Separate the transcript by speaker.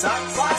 Speaker 1: Suck my.